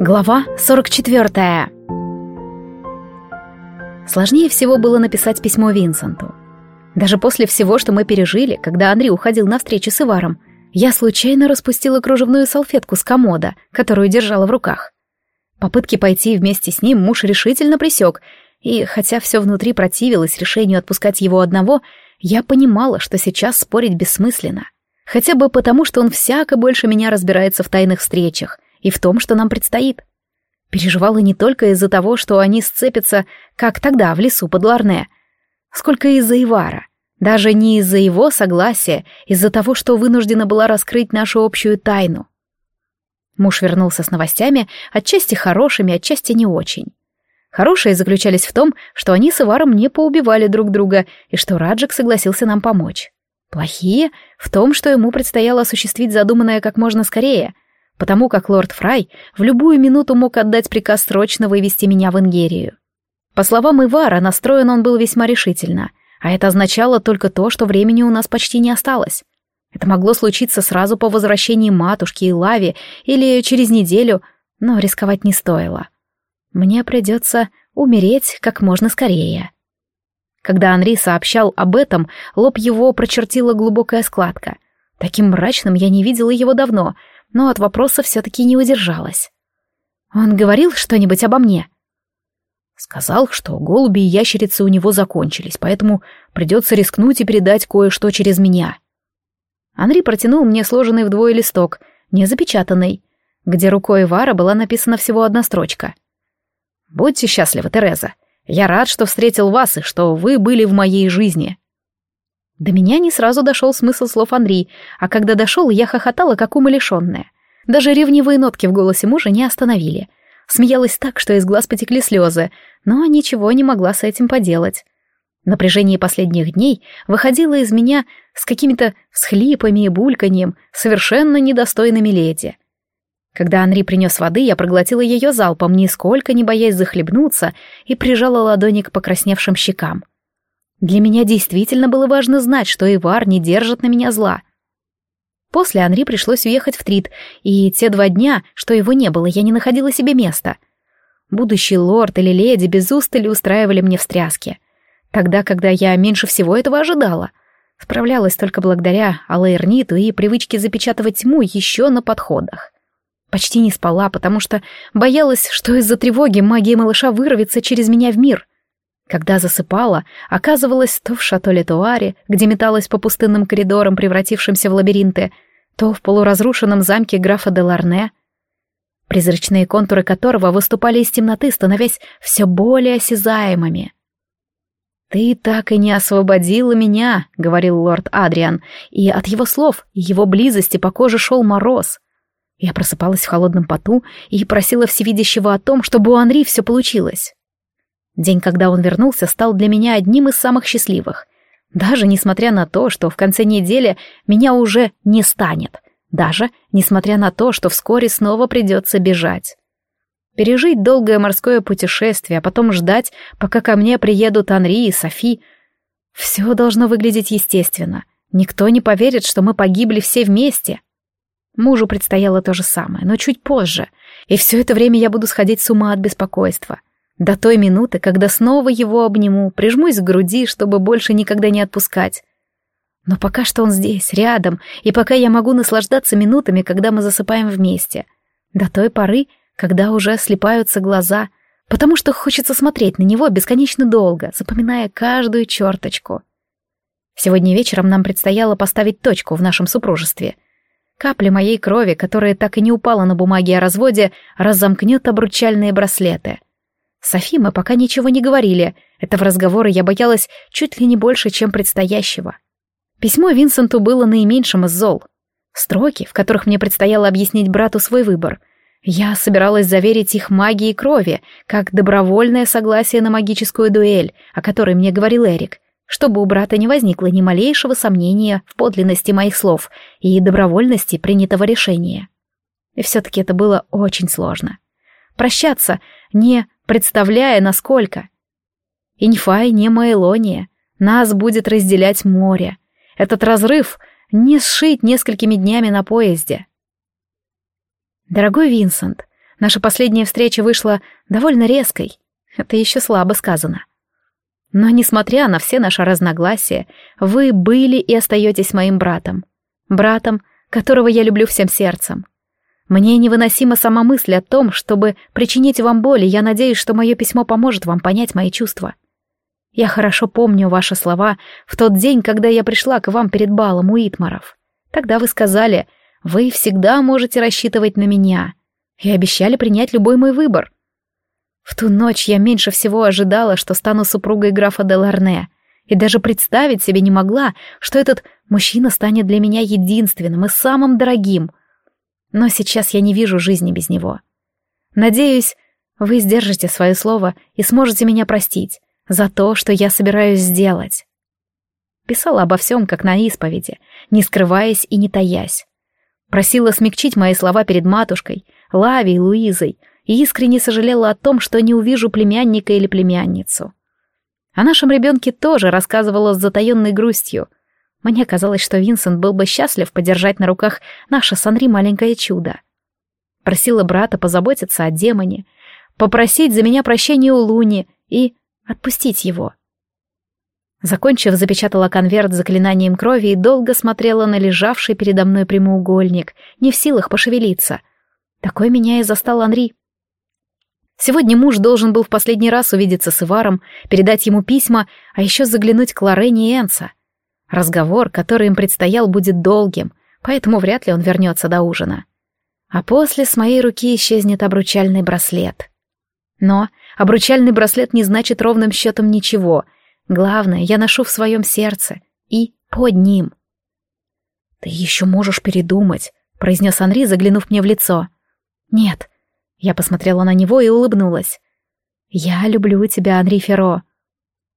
Глава 44. Сложнее всего было написать письмо Винсенту. Даже после всего, что мы пережили, когда Андрей уходил на встречу с Иваром, я случайно распустила кружевную салфетку с комода, которую держала в руках. Попытки пойти вместе с ним муж решительно присек, и хотя все внутри противилось решению отпускать его одного, я понимала, что сейчас спорить бессмысленно. Хотя бы потому, что он всяко больше меня разбирается в тайных встречах и в том, что нам предстоит. Переживала не только из-за того, что они сцепятся, как тогда в лесу под Ларне, сколько из-за Ивара. Даже не из-за его согласия, из-за того, что вынуждена была раскрыть нашу общую тайну. Муж вернулся с новостями, отчасти хорошими, отчасти не очень. Хорошие заключались в том, что они с Иваром не поубивали друг друга и что Раджик согласился нам помочь. Плохие — в том, что ему предстояло осуществить задуманное как можно скорее, потому как лорд Фрай в любую минуту мог отдать приказ срочно вывести меня в Ингерию. По словам Ивара, настроен он был весьма решительно, а это означало только то, что времени у нас почти не осталось. Это могло случиться сразу по возвращении матушки и Лави или через неделю, но рисковать не стоило. Мне придется умереть как можно скорее. Когда Анри сообщал об этом, лоб его прочертила глубокая складка. Таким мрачным я не видела его давно, но от вопроса все-таки не удержалась. «Он говорил что-нибудь обо мне?» Сказал, что голуби и ящерицы у него закончились, поэтому придется рискнуть и передать кое-что через меня. Анри протянул мне сложенный вдвое листок, не запечатанный, где рукой Вара была написана всего одна строчка. «Будьте счастливы, Тереза. Я рад, что встретил вас и что вы были в моей жизни». До меня не сразу дошел смысл слов Анри, а когда дошел, я хохотала, как умалишенная. Даже ревнивые нотки в голосе мужа не остановили. Смеялась так, что из глаз потекли слезы, но ничего не могла с этим поделать. Напряжение последних дней выходило из меня с какими-то всхлипами и бульканьем, совершенно недостойными леди. Когда Анри принес воды, я проглотила ее залпом, нисколько не боясь захлебнуться, и прижала ладони к покрасневшим щекам. Для меня действительно было важно знать, что Ивар не держит на меня зла. После Анри пришлось уехать в Трит, и те два дня, что его не было, я не находила себе места. Будущий лорд или леди без устали устраивали мне встряски. Тогда, когда я меньше всего этого ожидала. Справлялась только благодаря Алаэрниту и привычке запечатывать тьму еще на подходах. Почти не спала, потому что боялась, что из-за тревоги магия малыша вырвется через меня в мир. Когда засыпала, оказывалась то в шато Летуаре, где металась по пустынным коридорам, превратившимся в лабиринты, то в полуразрушенном замке графа де Ларне, призрачные контуры которого выступали из темноты, становясь все более осязаемыми. «Ты так и не освободила меня», — говорил лорд Адриан, и от его слов его близости по коже шел мороз — я просыпалась в холодном поту и просила всевидящего о том, чтобы у Анри все получилось. День, когда он вернулся, стал для меня одним из самых счастливых. Даже несмотря на то, что в конце недели меня уже не станет. Даже несмотря на то, что вскоре снова придется бежать. Пережить долгое морское путешествие, а потом ждать, пока ко мне приедут Анри и Софи. Все должно выглядеть естественно. Никто не поверит, что мы погибли все вместе. Мужу предстояло то же самое, но чуть позже, и все это время я буду сходить с ума от беспокойства. До той минуты, когда снова его обниму, прижмусь к груди, чтобы больше никогда не отпускать. Но пока что он здесь, рядом, и пока я могу наслаждаться минутами, когда мы засыпаем вместе. До той поры, когда уже слепаются глаза, потому что хочется смотреть на него бесконечно долго, запоминая каждую черточку. Сегодня вечером нам предстояло поставить точку в нашем супружестве — Капля моей крови, которая так и не упала на бумаге о разводе, разомкнет обручальные браслеты. Софи мы пока ничего не говорили. Этого разговора я боялась чуть ли не больше, чем предстоящего. Письмо Винсенту было наименьшим из зол. Строки, в которых мне предстояло объяснить брату свой выбор. Я собиралась заверить их магией крови, как добровольное согласие на магическую дуэль, о которой мне говорил Эрик — чтобы у брата не возникло ни малейшего сомнения в подлинности моих слов и добровольности принятого решения. И все-таки это было очень сложно. Прощаться, не представляя, насколько. Инфай не Майлония. Нас будет разделять море. Этот разрыв не сшить несколькими днями на поезде. Дорогой Винсент, Наша последняя встреча вышла довольно резкой. Это еще слабо сказано. Но, несмотря на все наши разногласия, вы были и остаетесь моим братом. Братом, которого я люблю всем сердцем. Мне невыносима сама мысль о том, чтобы причинить вам боль, и я надеюсь, что мое письмо поможет вам понять мои чувства. Я хорошо помню ваши слова в тот день, когда я пришла к вам перед балом у Итмаров. Тогда вы сказали, вы всегда можете рассчитывать на меня, и обещали принять любой мой выбор. В ту ночь я меньше всего ожидала, что стану супругой графа де Ларне, и даже представить себе не могла, что этот мужчина станет для меня единственным и самым дорогим. Но сейчас я не вижу жизни без него. Надеюсь, вы сдержите свое слово и сможете меня простить за то, что я собираюсь сделать. Писала обо всем, как на исповеди, не скрываясь и не таясь. Просила смягчить мои слова перед матушкой, Лави и Луизой, и искренне сожалела о том, что не увижу племянника или племянницу. О нашем ребенке тоже рассказывала с затаенной грустью. Мне казалось, что Винсент был бы счастлив подержать на руках наше с Анри маленькое чудо. Просила брата позаботиться о демоне, попросить за меня прощения у Луни и отпустить его. Закончив, запечатала конверт заклинанием крови и долго смотрела на лежавший передо мной прямоугольник, не в силах пошевелиться. Такой меня и застал Анри. Сегодня муж должен был в последний раз увидеться с Иваром, передать ему письма, а еще заглянуть к Лорене и Энса. Разговор, который им предстоял, будет долгим, поэтому вряд ли он вернется до ужина. А после с моей руки исчезнет обручальный браслет. Но обручальный браслет не значит ровным счетом ничего. Главное, я ношу в своем сердце и под ним. «Ты еще можешь передумать», — произнес Анри, заглянув мне в лицо. «Нет, я посмотрела на него и улыбнулась. «Я люблю тебя, Анри Ферро».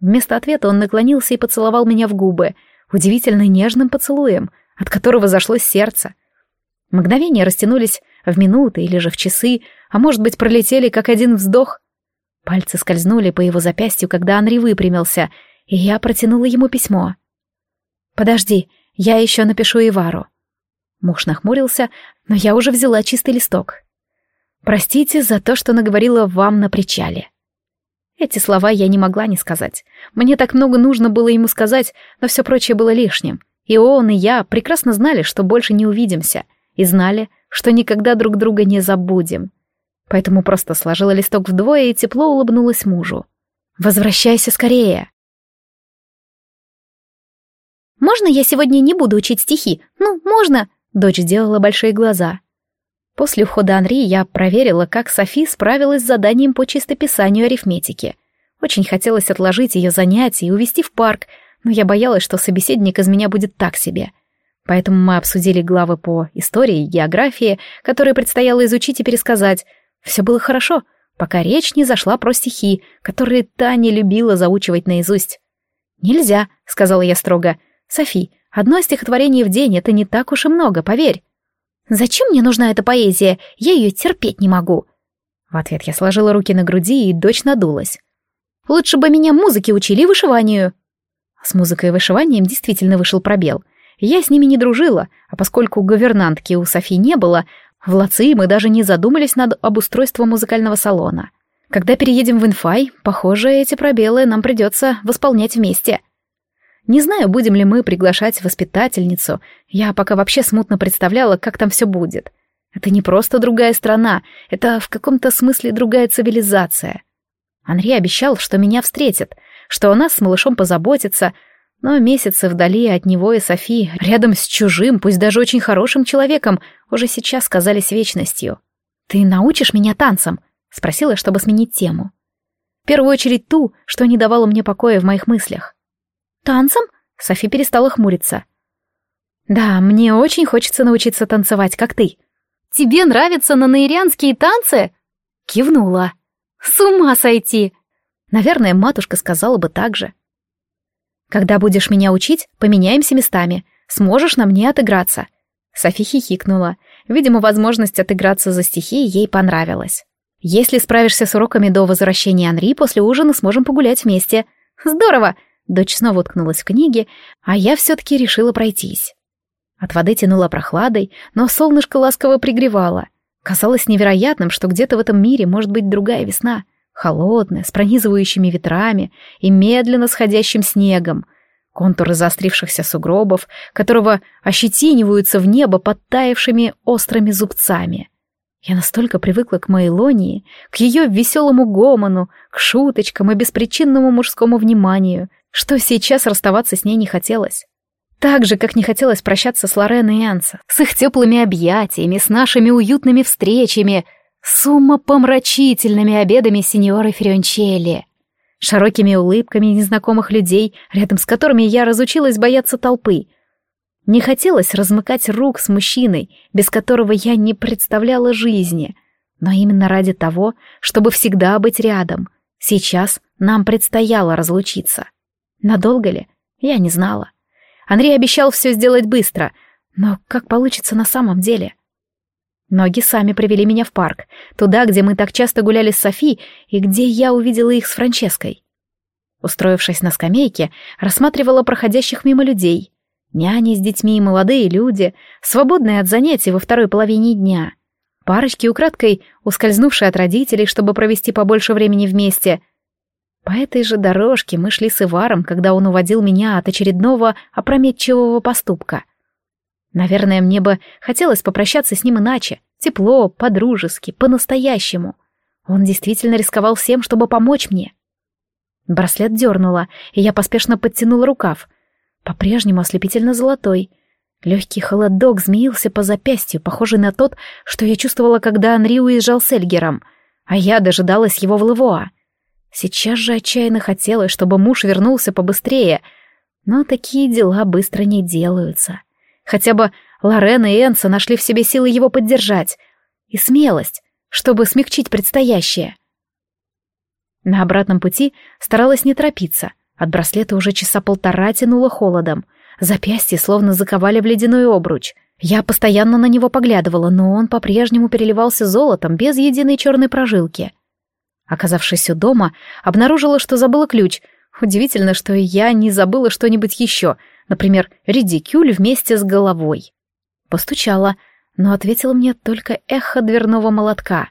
Вместо ответа он наклонился и поцеловал меня в губы, удивительно нежным поцелуем, от которого зашлось сердце. Мгновения растянулись в минуты или же в часы, а может быть, пролетели как один вздох. Пальцы скользнули по его запястью, когда Анри выпрямился, и я протянула ему письмо. «Подожди, я еще напишу Ивару». Муж нахмурился, но я уже взяла чистый листок. Простите за то, что наговорила вам на причале. Эти слова я не могла не сказать. Мне так много нужно было ему сказать, но все прочее было лишним. И он, и я прекрасно знали, что больше не увидимся, и знали, что никогда друг друга не забудем. Поэтому просто сложила листок вдвое и тепло улыбнулась мужу. «Возвращайся скорее!» «Можно я сегодня не буду учить стихи? Ну, можно?» Дочь сделала большие глаза. После ухода Анри я проверила, как Софи справилась с заданием по чистописанию арифметики. Очень хотелось отложить ее занятия и увезти в парк, но я боялась, что собеседник из меня будет так себе. Поэтому мы обсудили главы по истории и географии, которые предстояло изучить и пересказать. Все было хорошо, пока речь не зашла про стихи, которые Таня любила заучивать наизусть. «Нельзя», — сказала я строго. «Софи, одно стихотворение в день — это не так уж и много, поверь». Зачем мне нужна эта поэзия? Я ее терпеть не могу. В ответ я сложила руки на груди, и дочь надулась. Лучше бы меня музыке учили вышиванию. С музыкой и вышиванием действительно вышел пробел. Я с ними не дружила, а поскольку гувернантки у Софи не было, в Лаци мы даже не задумались над обустройством музыкального салона. Когда переедем в Инфай, похоже, эти пробелы нам придется восполнять вместе — не знаю, будем ли мы приглашать воспитательницу. Я пока вообще смутно представляла, как там все будет. Это не просто другая страна, это в каком-то смысле другая цивилизация. Анри обещал, что меня встретит, что о нас с малышом позаботится, но месяцы вдали от него и Софи, рядом с чужим, пусть даже очень хорошим человеком, уже сейчас казались вечностью. «Ты научишь меня танцам?» — спросила, чтобы сменить тему. В первую очередь ту, что не давало мне покоя в моих мыслях. «Танцам?» — Софи перестала хмуриться. «Да, мне очень хочется научиться танцевать, как ты». «Тебе нравятся нанаирианские танцы?» Кивнула. «С ума сойти!» Наверное, матушка сказала бы так же. «Когда будешь меня учить, поменяемся местами. Сможешь на мне отыграться». Софи хихикнула. Видимо, возможность отыграться за стихи ей понравилась. «Если справишься с уроками до возвращения Анри, после ужина сможем погулять вместе». «Здорово! Дочь снова уткнулась в книги, а я все-таки решила пройтись. От воды тянуло прохладой, но солнышко ласково пригревало. Казалось невероятным, что где-то в этом мире может быть другая весна, холодная, с пронизывающими ветрами и медленно сходящим снегом, контуры заострившихся сугробов, которого ощетиниваются в небо подтаявшими острыми зубцами. Я настолько привыкла к Майлонии, к ее веселому гомону, к шуточкам и беспричинному мужскому вниманию, что сейчас расставаться с ней не хотелось. Так же, как не хотелось прощаться с Лорен и Энса, с их теплыми объятиями, с нашими уютными встречами, с умопомрачительными обедами сеньоры Ференчелли, широкими улыбками незнакомых людей, рядом с которыми я разучилась бояться толпы. Не хотелось размыкать рук с мужчиной, без которого я не представляла жизни, но именно ради того, чтобы всегда быть рядом, сейчас нам предстояло разлучиться. Надолго ли? Я не знала. Андрей обещал все сделать быстро, но как получится на самом деле? Ноги сами привели меня в парк, туда, где мы так часто гуляли с Софи и где я увидела их с Франческой. Устроившись на скамейке, рассматривала проходящих мимо людей. Няни с детьми, молодые люди, свободные от занятий во второй половине дня. Парочки украдкой, ускользнувшие от родителей, чтобы провести побольше времени вместе — по этой же дорожке мы шли с Иваром, когда он уводил меня от очередного опрометчивого поступка. Наверное, мне бы хотелось попрощаться с ним иначе, тепло, по-дружески, по-настоящему. Он действительно рисковал всем, чтобы помочь мне. Браслет дернула, и я поспешно подтянула рукав. По-прежнему ослепительно золотой. Легкий холодок змеился по запястью, похожий на тот, что я чувствовала, когда Анри уезжал с Эльгером, а я дожидалась его в Левуа. Сейчас же отчаянно хотелось, чтобы муж вернулся побыстрее, но такие дела быстро не делаются. Хотя бы Лорен и Энса нашли в себе силы его поддержать. И смелость, чтобы смягчить предстоящее. На обратном пути старалась не торопиться. От браслета уже часа полтора тянуло холодом. Запястье словно заковали в ледяной обруч. Я постоянно на него поглядывала, но он по-прежнему переливался золотом без единой черной прожилки. Оказавшись у дома, обнаружила, что забыла ключ. Удивительно, что я не забыла что-нибудь еще, например, редикюль вместе с головой. Постучала, но ответила мне только эхо дверного молотка.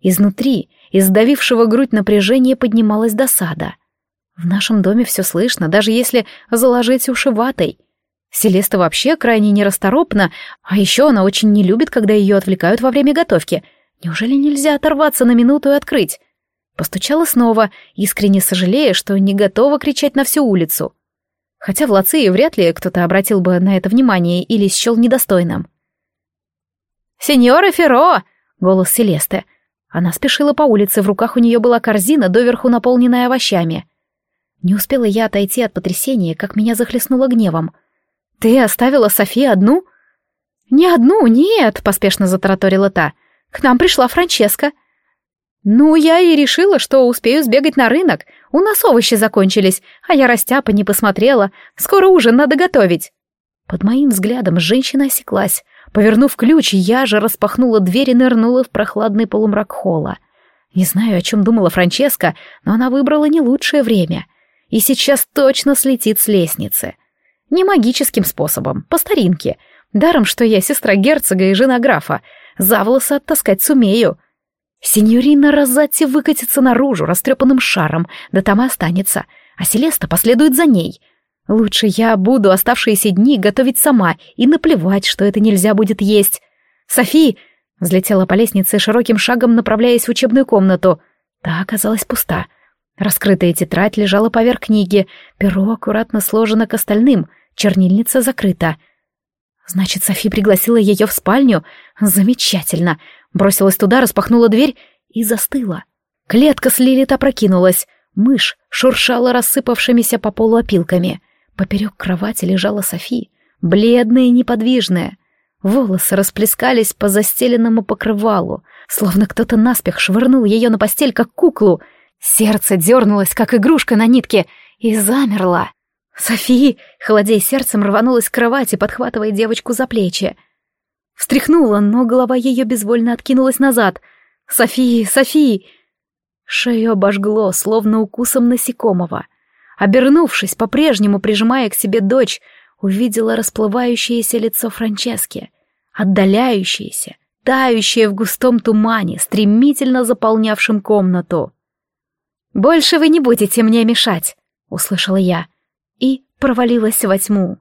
Изнутри, из давившего грудь напряжения, поднималась досада. В нашем доме все слышно, даже если заложить уши ватой. Селеста вообще крайне нерасторопна, а еще она очень не любит, когда ее отвлекают во время готовки. Неужели нельзя оторваться на минуту и открыть? Постучала снова, искренне сожалея, что не готова кричать на всю улицу. Хотя в Лации вряд ли кто-то обратил бы на это внимание или счел недостойным. «Сеньора Ферро!» — голос Селесты. Она спешила по улице, в руках у нее была корзина, доверху наполненная овощами. Не успела я отойти от потрясения, как меня захлестнуло гневом. «Ты оставила Софи одну?» «Не одну, нет», — поспешно затараторила та. «К нам пришла Франческа. «Ну, я и решила, что успею сбегать на рынок. У нас овощи закончились, а я растяпа не посмотрела. Скоро ужин надо готовить». Под моим взглядом женщина осеклась. Повернув ключ, я же распахнула дверь и нырнула в прохладный полумрак холла. Не знаю, о чем думала Франческа, но она выбрала не лучшее время. И сейчас точно слетит с лестницы. Не магическим способом, по старинке. Даром, что я сестра герцога и жена графа. За волосы оттаскать сумею. Синьорина Розатти выкатится наружу растрепанным шаром, да там и останется, а Селеста последует за ней. Лучше я буду оставшиеся дни готовить сама и наплевать, что это нельзя будет есть. «Софи!» — взлетела по лестнице широким шагом, направляясь в учебную комнату. Та оказалась пуста. Раскрытая тетрадь лежала поверх книги, перо аккуратно сложено к остальным, чернильница закрыта. Значит, Софи пригласила ее в спальню? Замечательно. Бросилась туда, распахнула дверь и застыла. Клетка с Лилит опрокинулась. Мышь шуршала рассыпавшимися по полу опилками. Поперек кровати лежала Софи, бледная и неподвижная. Волосы расплескались по застеленному покрывалу, словно кто-то наспех швырнул ее на постель, как куклу. Сердце дернулось, как игрушка на нитке, и замерло. Софи, холодея сердцем, рванулась к кровати, подхватывая девочку за плечи. Встряхнула, но голова ее безвольно откинулась назад. «Софи! Софи!» Шею обожгло, словно укусом насекомого. Обернувшись, по-прежнему прижимая к себе дочь, увидела расплывающееся лицо Франчески, отдаляющееся, тающая в густом тумане, стремительно заполнявшем комнату. «Больше вы не будете мне мешать», — услышала я, и провалилась во тьму.